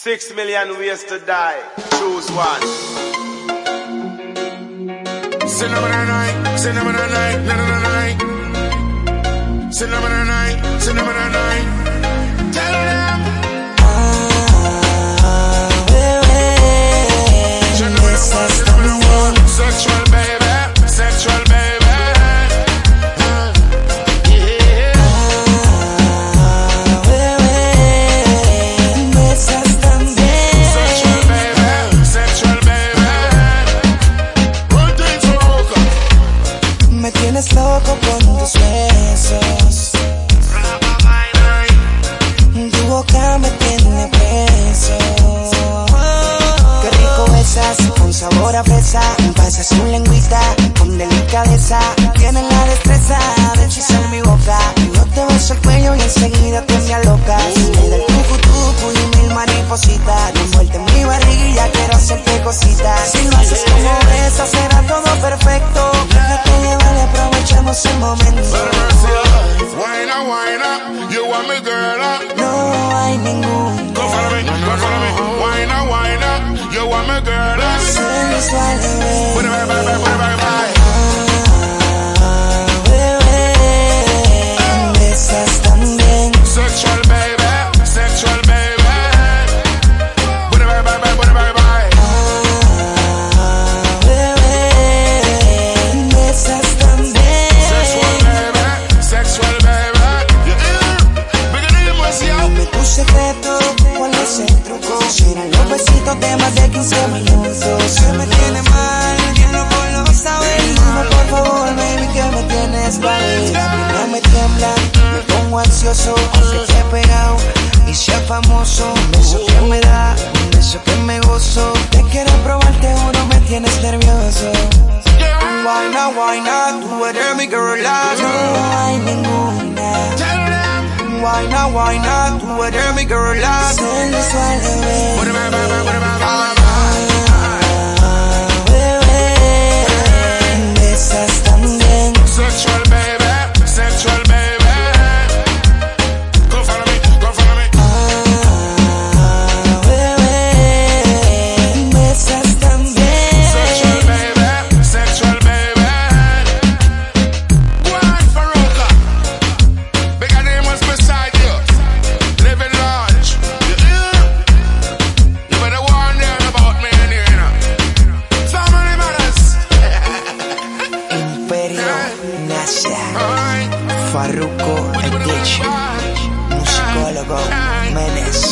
Six million ways to die. Choose one. Cinnamon and night, cinnamon and night, na na. Cinnamon and night, cinnamon and night. Con tus besos. Tu boca me tiene preso. Qué rico besas, con sabor a fresa. Pasas tu lengüita con delicadeza. Tienes la destreza de hechizar mi boca. Yo te beso el cuello y enseguida te me alocas. El tucu tucu y mil maripositas. De vuelta en mi barriga quiero hacerte cositas. Si lo haces como besas será todo perfecto. Aprovechemos el momento. Wine up, you want me girl up. No hay ningún Go follow me, go follow me. Wine up, you want me girl sensual Put it bebé. ¿Cuál es el truco? Serán los besitos de más de 15 minutos. Se me tiene mal, yo no puedo saber. Dime por favor, baby, que me tienes mal. Ya me tiembla, me pongo ansioso, aunque te he pegado y sea famoso. Un beso que me da, un beso que me gozo. Te quiero probar, te juro, me tienes nervioso. Why not, why not, tú eres mi girl, no hay ninguna. Tell them. Why not, why not? Tú eres mi girl, sensual bebé. Put it Alright. Farruko Edition, musicólogo Menes,